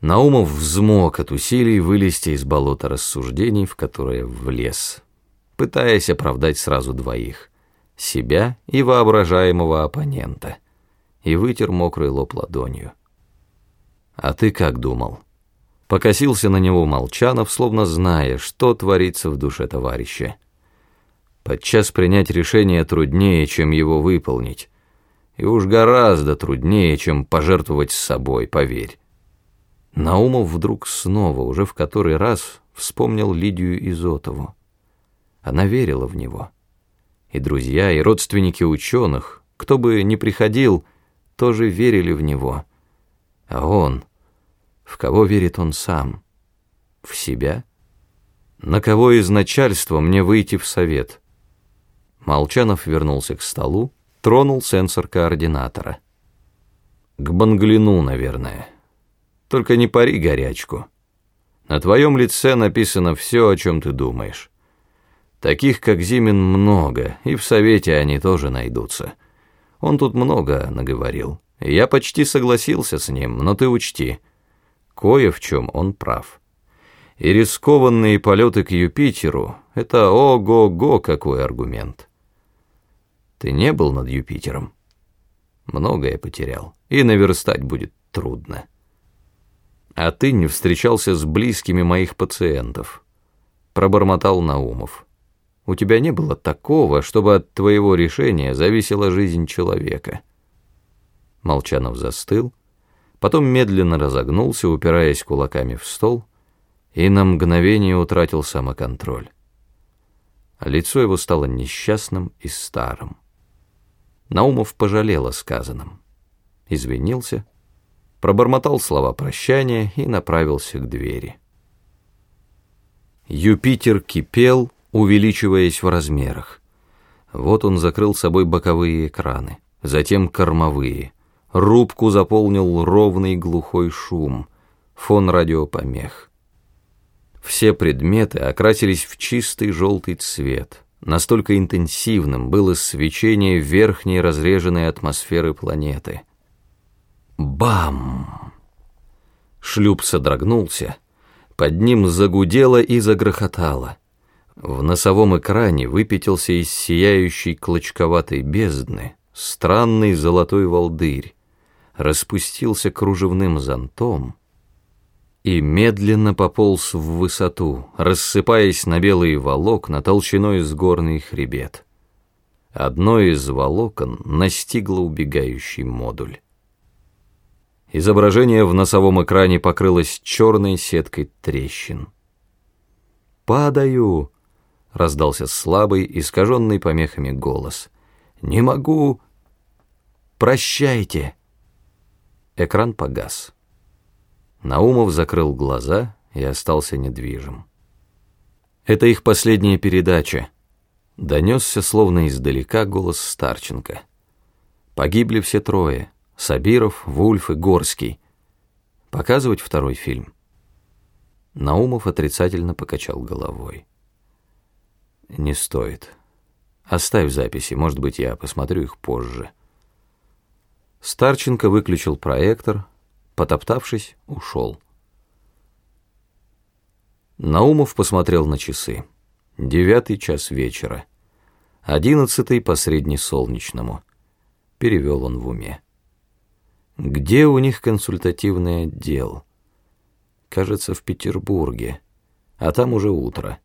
Наумов взмок от усилий вылезти из болота рассуждений, в которое влез, пытаясь оправдать сразу двоих — себя и воображаемого оппонента, и вытер мокрый лоб ладонью. «А ты как думал?» Покосился на него Молчанов, словно зная, что творится в душе товарища. Подчас принять решение труднее, чем его выполнить. И уж гораздо труднее, чем пожертвовать собой, поверь. Наумов вдруг снова, уже в который раз, вспомнил Лидию Изотову. Она верила в него. И друзья, и родственники ученых, кто бы ни приходил, тоже верили в него. А он, в кого верит он сам? В себя? На кого из начальства мне выйти в совет? Молчанов вернулся к столу, тронул сенсор координатора. К Банглину, наверное. Только не пари горячку. На твоем лице написано все, о чем ты думаешь. Таких, как Зимин, много, и в Совете они тоже найдутся. Он тут много наговорил. Я почти согласился с ним, но ты учти, кое в чем он прав. И рискованные полеты к Юпитеру — это ого-го какой аргумент. Ты не был над Юпитером? Многое потерял, и наверстать будет трудно а ты не встречался с близкими моих пациентов», — пробормотал Наумов. «У тебя не было такого, чтобы от твоего решения зависела жизнь человека». Молчанов застыл, потом медленно разогнулся, упираясь кулаками в стол, и на мгновение утратил самоконтроль. Лицо его стало несчастным и старым. Наумов пожалел о сказанном, извинился — пробормотал слова прощания и направился к двери. Юпитер кипел, увеличиваясь в размерах. Вот он закрыл собой боковые экраны, затем кормовые. Рубку заполнил ровный глухой шум, фон радиопомех. Все предметы окрасились в чистый желтый цвет. Настолько интенсивным было свечение верхней разреженной атмосферы планеты — Бам! Шлюп содрогнулся, под ним загудело и загрохотало. В носовом экране выпятился из сияющей клочковатой бездны странный золотой волдырь, распустился кружевным зонтом и медленно пополз в высоту, рассыпаясь на белые волокна толщиной с горный хребет. Одно из волокон настигло убегающий модуль. Изображение в носовом экране покрылось черной сеткой трещин. «Падаю!» — раздался слабый, искаженный помехами голос. «Не могу! Прощайте!» Экран погас. Наумов закрыл глаза и остался недвижим. «Это их последняя передача», — донесся словно издалека голос Старченко. «Погибли все трое». Сабиров, Вульф и Горский. Показывать второй фильм? Наумов отрицательно покачал головой. Не стоит. Оставь записи, может быть, я посмотрю их позже. Старченко выключил проектор, потоптавшись, ушел. Наумов посмотрел на часы. Девятый час вечера. Одиннадцатый по среднесолнечному. Перевел он в уме. Где у них консультативный отдел? Кажется, в Петербурге, а там уже утро.